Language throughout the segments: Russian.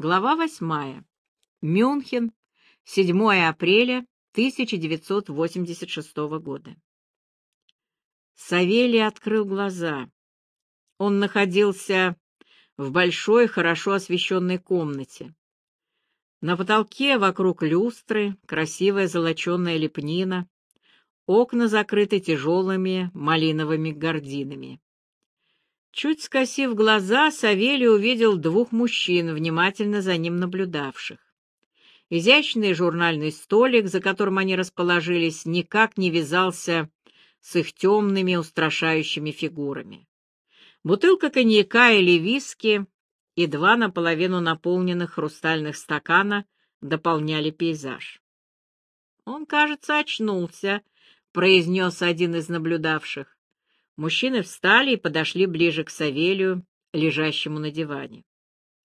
Глава восьмая. Мюнхен. 7 апреля 1986 года. Савелий открыл глаза. Он находился в большой, хорошо освещенной комнате. На потолке вокруг люстры красивая золоченая лепнина, окна закрыты тяжелыми малиновыми гардинами. Чуть скосив глаза, Савелий увидел двух мужчин, внимательно за ним наблюдавших. Изящный журнальный столик, за которым они расположились, никак не вязался с их темными устрашающими фигурами. Бутылка коньяка или виски и два наполовину наполненных хрустальных стакана дополняли пейзаж. «Он, кажется, очнулся», — произнес один из наблюдавших. Мужчины встали и подошли ближе к Савелию, лежащему на диване.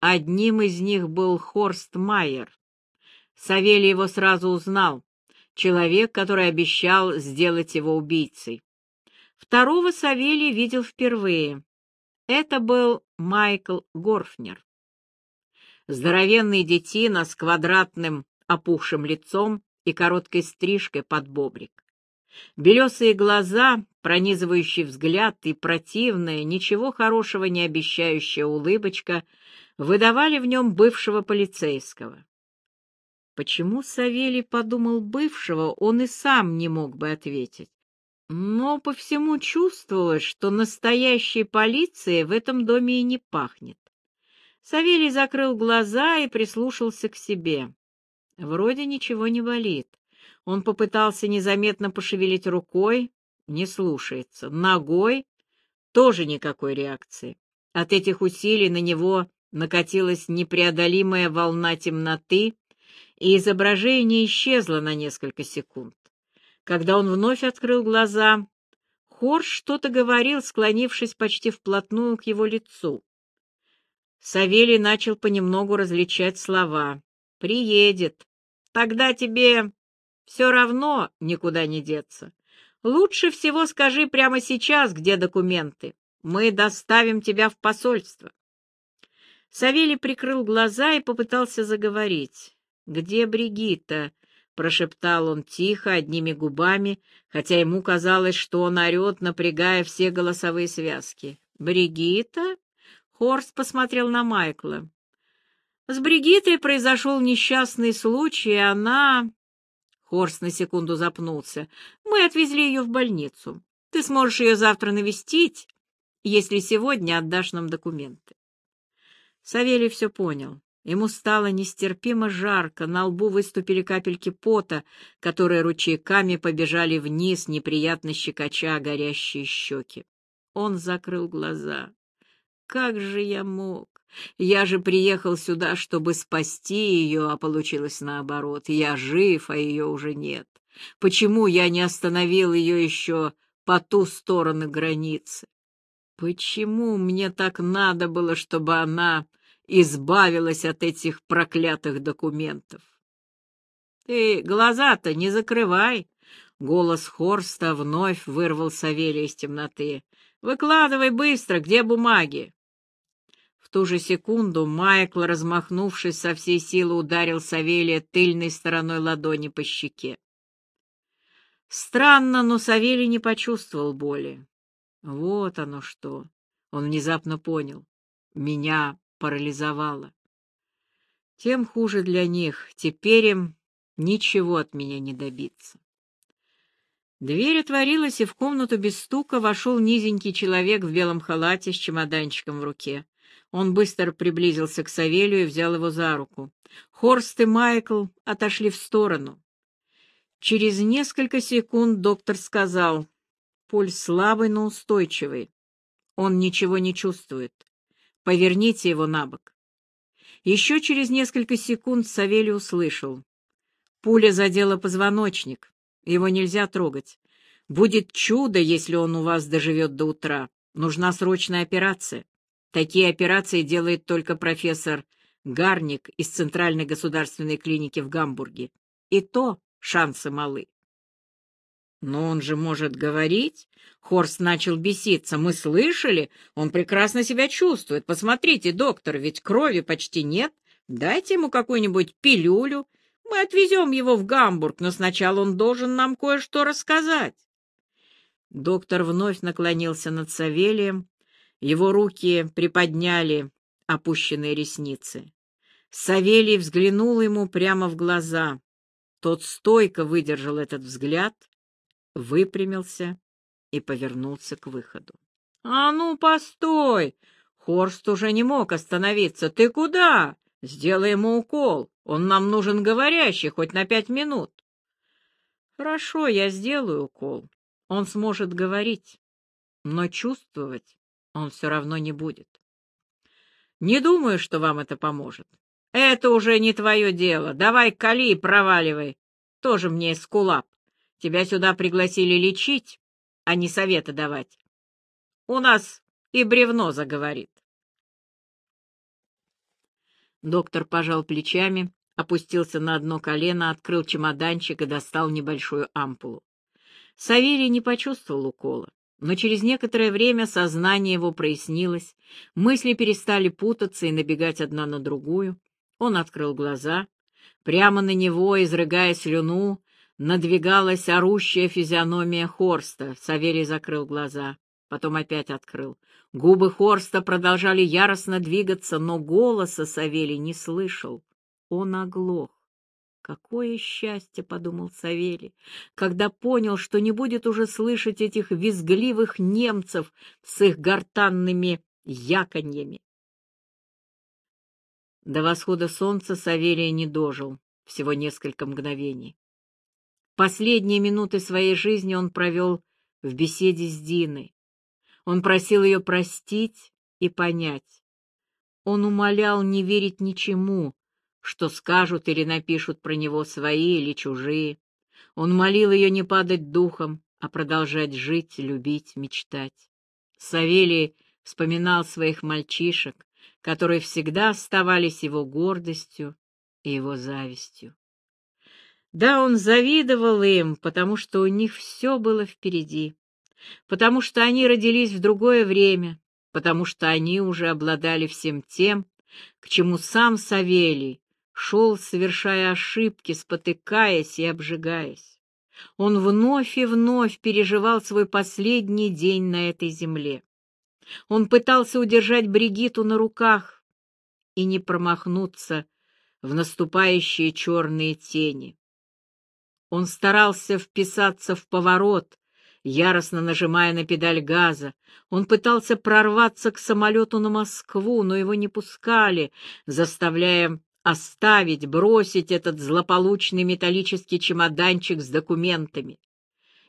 Одним из них был Хорст Майер. Савелий его сразу узнал, человек, который обещал сделать его убийцей. Второго Савелий видел впервые. Это был Майкл Горфнер. Здоровенный детина с квадратным опухшим лицом и короткой стрижкой под бобрик. Белесые глаза, пронизывающий взгляд и противная, ничего хорошего не обещающая улыбочка выдавали в нем бывшего полицейского. Почему Савелий подумал бывшего, он и сам не мог бы ответить. Но по всему чувствовалось, что настоящей полиции в этом доме и не пахнет. Савелий закрыл глаза и прислушался к себе. Вроде ничего не болит. Он попытался незаметно пошевелить рукой, не слушается. Ногой тоже никакой реакции. От этих усилий на него накатилась непреодолимая волна темноты, и изображение исчезло на несколько секунд. Когда он вновь открыл глаза, Хорш что-то говорил, склонившись почти вплотную к его лицу. Савелий начал понемногу различать слова. «Приедет. Тогда тебе все равно никуда не деться. Лучше всего скажи прямо сейчас, где документы. Мы доставим тебя в посольство. Савелий прикрыл глаза и попытался заговорить. «Где Бригитта?» — прошептал он тихо, одними губами, хотя ему казалось, что он орет, напрягая все голосовые связки. «Бригитта?» — Хорст посмотрел на Майкла. «С Бригиттой произошел несчастный случай, и она...» Хорст на секунду запнулся. «Мы отвезли ее в больницу. Ты сможешь ее завтра навестить, если сегодня отдашь нам документы». Савелий все понял. Ему стало нестерпимо жарко, на лбу выступили капельки пота, которые ручейками побежали вниз, неприятно щекоча горящие щеки. Он закрыл глаза. «Как же я мог? Я же приехал сюда, чтобы спасти ее, а получилось наоборот. Я жив, а ее уже нет. Почему я не остановил ее еще по ту сторону границы? Почему мне так надо было, чтобы она избавилась от этих проклятых документов? Ты глаза-то не закрывай. Голос Хорста вновь вырвал Савелия из темноты. Выкладывай быстро, где бумаги? В ту же секунду Майкл, размахнувшись со всей силы, ударил Савелия тыльной стороной ладони по щеке. Странно, но Савелий не почувствовал боли. Вот оно что. Он внезапно понял. Меня парализовало. Тем хуже для них. Теперь им ничего от меня не добиться. Дверь отворилась, и в комнату без стука вошел низенький человек в белом халате с чемоданчиком в руке. Он быстро приблизился к Савелию и взял его за руку. Хорст и Майкл отошли в сторону. Через несколько секунд доктор сказал, «Пульс слабый, но устойчивый. Он ничего не чувствует. Поверните его на бок». Еще через несколько секунд Савелий услышал. Пуля задела позвоночник. Его нельзя трогать. Будет чудо, если он у вас доживет до утра. Нужна срочная операция. Такие операции делает только профессор Гарник из Центральной государственной клиники в Гамбурге. И то шансы малы. Но он же может говорить. Хорст начал беситься. Мы слышали, он прекрасно себя чувствует. Посмотрите, доктор, ведь крови почти нет. Дайте ему какую-нибудь пилюлю, мы отвезем его в Гамбург, но сначала он должен нам кое-что рассказать. Доктор вновь наклонился над Савелием, его руки приподняли опущенные ресницы. Савелий взглянул ему прямо в глаза. Тот стойко выдержал этот взгляд, выпрямился и повернулся к выходу. — А ну, постой! Хорст уже не мог остановиться. Ты куда? Сделай ему укол. Он нам нужен говорящий, хоть на пять минут. Хорошо, я сделаю укол. Он сможет говорить, но чувствовать он все равно не будет. Не думаю, что вам это поможет. Это уже не твое дело. Давай кали и проваливай. Тоже мне скулап. Тебя сюда пригласили лечить, а не советы давать. У нас и бревно заговорит. Доктор пожал плечами, опустился на одно колено, открыл чемоданчик и достал небольшую ампулу. Савелий не почувствовал укола, но через некоторое время сознание его прояснилось, мысли перестали путаться и набегать одна на другую. Он открыл глаза. Прямо на него, изрыгая слюну, надвигалась орущая физиономия Хорста. Савелий закрыл глаза, потом опять открыл. Губы Хорста продолжали яростно двигаться, но голоса Савелий не слышал. Он оглох. «Какое счастье!» — подумал Савелий, когда понял, что не будет уже слышать этих визгливых немцев с их гортанными яконьями. До восхода солнца Савелий не дожил, всего несколько мгновений. Последние минуты своей жизни он провел в беседе с Диной. Он просил ее простить и понять. Он умолял не верить ничему, что скажут или напишут про него свои или чужие. Он молил ее не падать духом, а продолжать жить, любить, мечтать. Савелий вспоминал своих мальчишек, которые всегда оставались его гордостью и его завистью. Да, он завидовал им, потому что у них все было впереди потому что они родились в другое время, потому что они уже обладали всем тем, к чему сам Савелий шел, совершая ошибки, спотыкаясь и обжигаясь. Он вновь и вновь переживал свой последний день на этой земле. Он пытался удержать Бригиту на руках и не промахнуться в наступающие черные тени. Он старался вписаться в поворот, яростно нажимая на педаль газа. Он пытался прорваться к самолету на Москву, но его не пускали, заставляя оставить, бросить этот злополучный металлический чемоданчик с документами.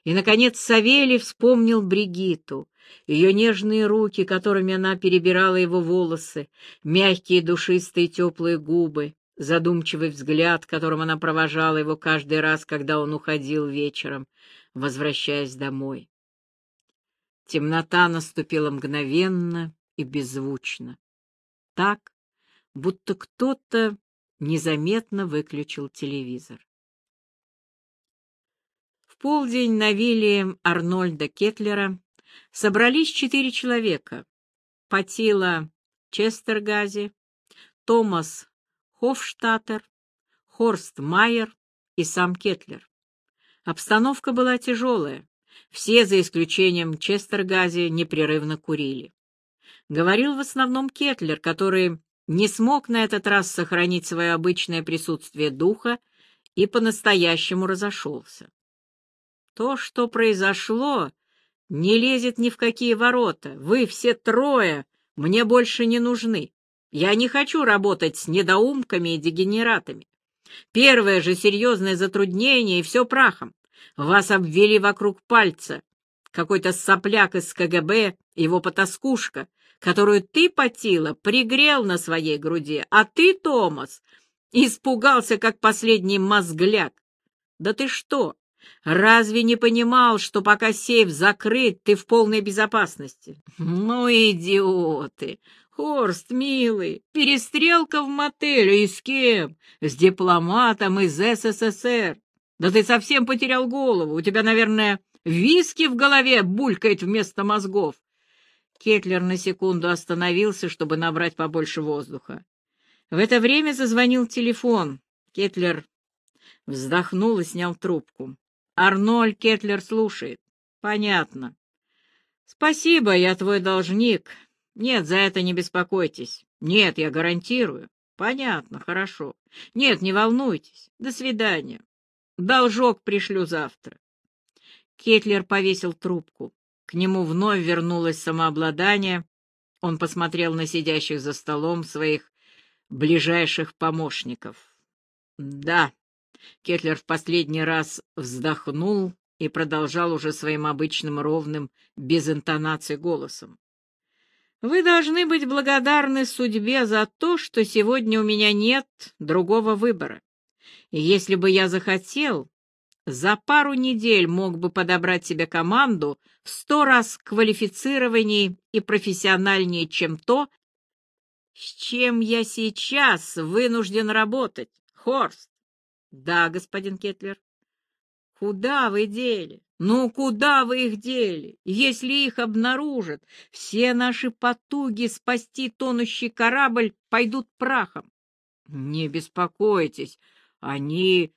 И, наконец, Савелий вспомнил Бригиту, ее нежные руки, которыми она перебирала его волосы, мягкие душистые теплые губы, задумчивый взгляд, которым она провожала его каждый раз, когда он уходил вечером, возвращаясь домой. Темнота наступила мгновенно и беззвучно. Так, будто кто-то незаметно выключил телевизор. В полдень на вилле Арнольда Кетлера собрались четыре человека. Патила Честергази, Томас Хофштаттер, Хорст Майер и сам Кетлер. Обстановка была тяжелая. Все, за исключением Честергази, непрерывно курили. Говорил в основном Кетлер, который не смог на этот раз сохранить свое обычное присутствие духа и по-настоящему разошелся. То, что произошло, не лезет ни в какие ворота. Вы все трое мне больше не нужны. Я не хочу работать с недоумками и дегенератами. Первое же серьезное затруднение, и все прахом. Вас обвели вокруг пальца. Какой-то сопляк из КГБ, его потаскушка, которую ты, Потила, пригрел на своей груди, а ты, Томас, испугался, как последний мозгляк. Да ты что, разве не понимал, что пока сейф закрыт, ты в полной безопасности? Ну, идиоты! Хорст, милый, перестрелка в мотеле и с кем? С дипломатом из СССР. Да ты совсем потерял голову. У тебя, наверное, виски в голове булькает вместо мозгов. Кетлер на секунду остановился, чтобы набрать побольше воздуха. В это время зазвонил телефон. Кетлер вздохнул и снял трубку. Арнольд Кетлер слушает. Понятно. Спасибо, я твой должник. Нет, за это не беспокойтесь. Нет, я гарантирую. Понятно, хорошо. Нет, не волнуйтесь. До свидания. Должок пришлю завтра. Кетлер повесил трубку. К нему вновь вернулось самообладание. Он посмотрел на сидящих за столом своих ближайших помощников. Да, Кетлер в последний раз вздохнул и продолжал уже своим обычным ровным, без интонации голосом. Вы должны быть благодарны судьбе за то, что сегодня у меня нет другого выбора. Если бы я захотел, за пару недель мог бы подобрать себе команду в сто раз квалифицированнее и профессиональнее, чем то, с чем я сейчас вынужден работать, Хорст. Да, господин Кетлер. Куда вы дели? Ну, куда вы их дели? Если их обнаружат, все наши потуги спасти тонущий корабль пойдут прахом. Не беспокойтесь, они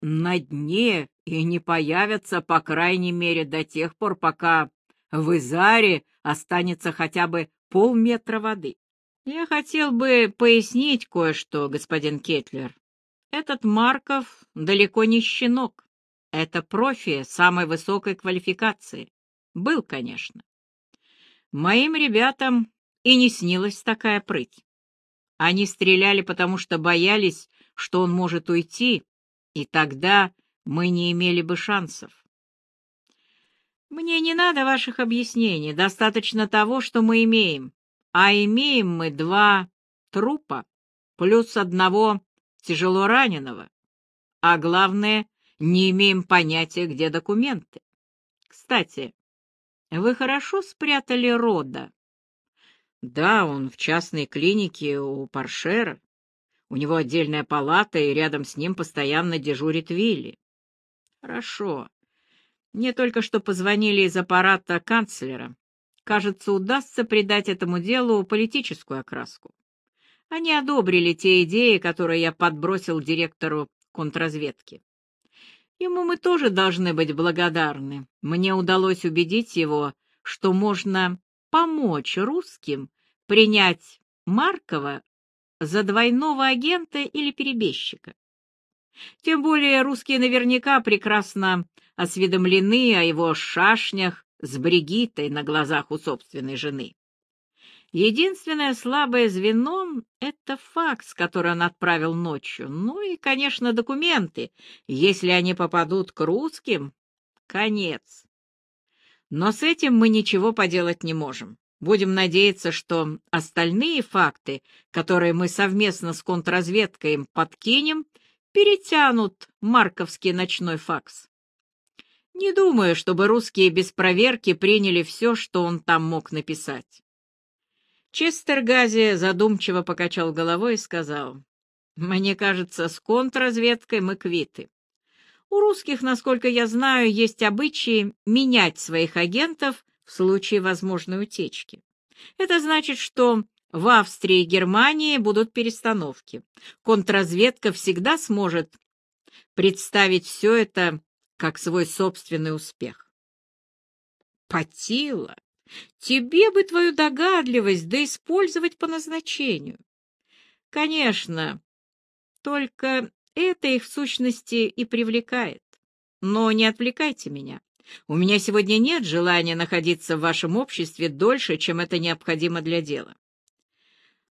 на дне и не появятся, по крайней мере, до тех пор, пока в Изаре останется хотя бы полметра воды. Я хотел бы пояснить кое-что, господин Кетлер. Этот Марков далеко не щенок. Это профи самой высокой квалификации. Был, конечно. Моим ребятам и не снилась такая прыть. Они стреляли, потому что боялись, что он может уйти, и тогда мы не имели бы шансов. Мне не надо ваших объяснений, достаточно того, что мы имеем. А имеем мы два трупа, плюс одного тяжело раненого. А главное, не имеем понятия, где документы. Кстати, вы хорошо спрятали Рода? Да, он в частной клинике у Паршера. У него отдельная палата, и рядом с ним постоянно дежурит Вилли. Хорошо. Мне только что позвонили из аппарата канцлера. Кажется, удастся придать этому делу политическую окраску. Они одобрили те идеи, которые я подбросил директору контрразведки. Ему мы тоже должны быть благодарны. Мне удалось убедить его, что можно помочь русским принять Маркова за двойного агента или перебежчика. Тем более русские наверняка прекрасно осведомлены о его шашнях с Бригитой на глазах у собственной жены. Единственное слабое звено — это факс, который он отправил ночью. Ну и, конечно, документы. Если они попадут к русским — конец. Но с этим мы ничего поделать не можем. Будем надеяться, что остальные факты, которые мы совместно с контрразведкой им подкинем, перетянут марковский ночной факс. Не думаю, чтобы русские без проверки приняли все, что он там мог написать. Честергази задумчиво покачал головой и сказал, «Мне кажется, с контрразведкой мы квиты. У русских, насколько я знаю, есть обычаи менять своих агентов в случае возможной утечки. Это значит, что в Австрии и Германии будут перестановки. Контрразведка всегда сможет представить все это как свой собственный успех. Потила, тебе бы твою догадливость да использовать по назначению. Конечно, только это их в сущности и привлекает. Но не отвлекайте меня. У меня сегодня нет желания находиться в вашем обществе дольше, чем это необходимо для дела.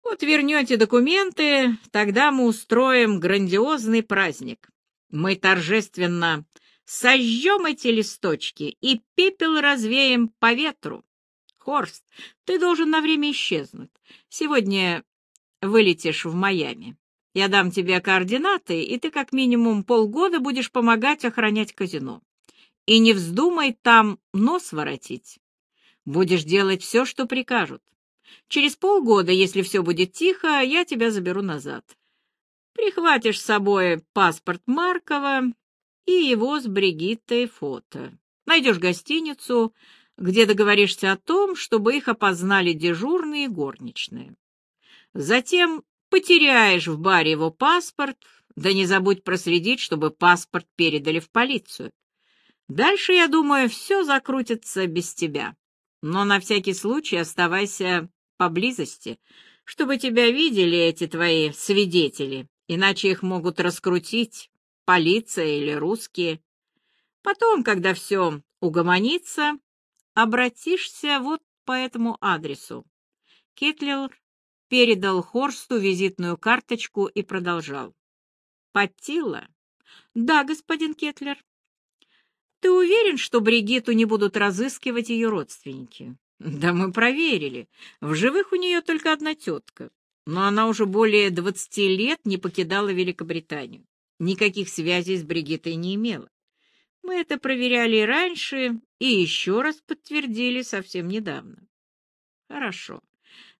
Вот вернете документы, тогда мы устроим грандиозный праздник. Мы торжественно сожжем эти листочки и пепел развеем по ветру. Хорст, ты должен на время исчезнуть. Сегодня вылетишь в Майами. Я дам тебе координаты, и ты как минимум полгода будешь помогать охранять казино. И не вздумай там нос воротить. Будешь делать все, что прикажут. Через полгода, если все будет тихо, я тебя заберу назад. Прихватишь с собой паспорт Маркова и его с Бригиттой фото. Найдешь гостиницу, где договоришься о том, чтобы их опознали дежурные горничные. Затем Потеряешь в баре его паспорт, да не забудь проследить, чтобы паспорт передали в полицию. Дальше, я думаю, все закрутится без тебя. Но на всякий случай оставайся поблизости, чтобы тебя видели эти твои свидетели, иначе их могут раскрутить полиция или русские. Потом, когда все угомонится, обратишься вот по этому адресу. Кетлер передал Хорсту визитную карточку и продолжал. Паттила? Да, господин Кетлер. Ты уверен, что Бригиту не будут разыскивать ее родственники? Да мы проверили. В живых у нее только одна тетка. Но она уже более двадцати лет не покидала Великобританию. Никаких связей с Бригитой не имела. Мы это проверяли и раньше, и еще раз подтвердили совсем недавно. Хорошо.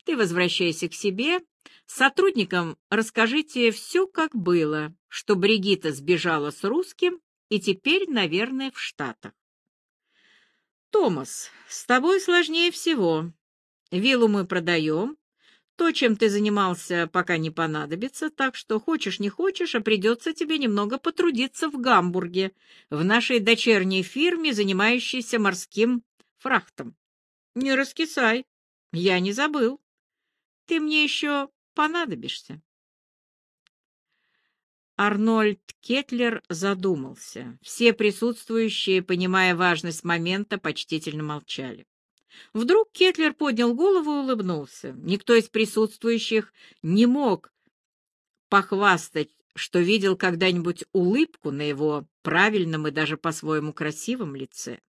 Ты возвращайся к себе. Сотрудникам расскажите все, как было, что Бригита сбежала с русским и теперь, наверное, в Штатах. Томас, с тобой сложнее всего. Виллу мы продаем. То, чем ты занимался, пока не понадобится, так что хочешь не хочешь, а придется тебе немного потрудиться в Гамбурге, в нашей дочерней фирме, занимающейся морским фрахтом. Не раскисай, я не забыл. Ты мне еще понадобишься. Арнольд Кетлер задумался. Все присутствующие, понимая важность момента, почтительно молчали. Вдруг Кетлер поднял голову и улыбнулся. Никто из присутствующих не мог похвастать, что видел когда-нибудь улыбку на его правильном и даже по-своему красивом лице.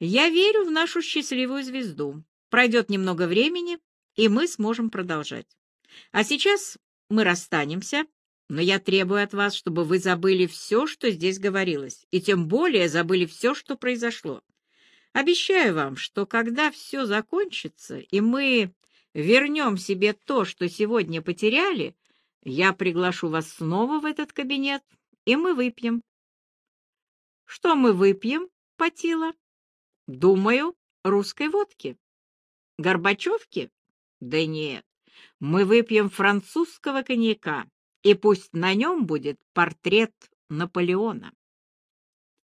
«Я верю в нашу счастливую звезду. Пройдет немного времени, и мы сможем продолжать. А сейчас мы расстанемся, но я требую от вас, чтобы вы забыли все, что здесь говорилось, и тем более забыли все, что произошло. Обещаю вам, что когда все закончится, и мы вернем себе то, что сегодня потеряли, я приглашу вас снова в этот кабинет, и мы выпьем. Что мы выпьем, Патила? Думаю, русской водки. Горбачевки? Да нет, мы выпьем французского коньяка и пусть на нем будет портрет Наполеона.